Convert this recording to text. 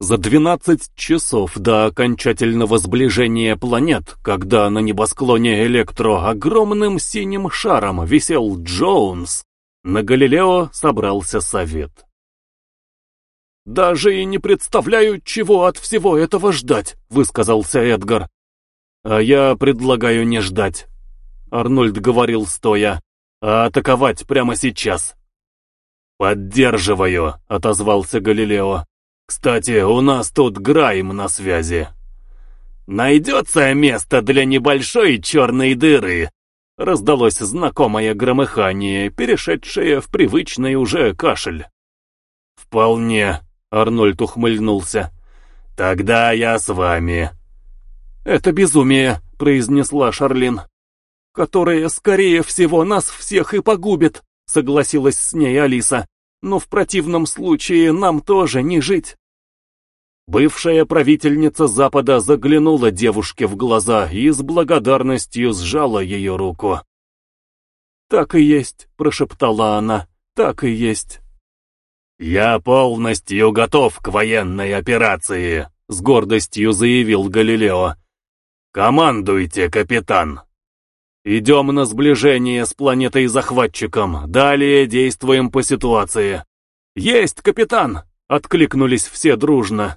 За 12 часов до окончательного сближения планет, когда на небосклоне Электро огромным синим шаром висел Джонс, на Галилео собрался совет. «Даже и не представляю, чего от всего этого ждать», — высказался Эдгар. «А я предлагаю не ждать», — Арнольд говорил стоя, — «а атаковать прямо сейчас». «Поддерживаю», — отозвался Галилео. «Кстати, у нас тут Грайм на связи». «Найдется место для небольшой черной дыры», — раздалось знакомое громыхание, перешедшее в привычный уже кашель. «Вполне», — Арнольд ухмыльнулся. «Тогда я с вами». «Это безумие», — произнесла Шарлин. «Которое, скорее всего, нас всех и погубит», — согласилась с ней Алиса. «Но в противном случае нам тоже не жить». Бывшая правительница Запада заглянула девушке в глаза и с благодарностью сжала ее руку. «Так и есть», — прошептала она, — «так и есть». «Я полностью готов к военной операции», — с гордостью заявил Галилео. «Командуйте, капитан!» «Идем на сближение с планетой-захватчиком, далее действуем по ситуации». «Есть, капитан!» — откликнулись все дружно.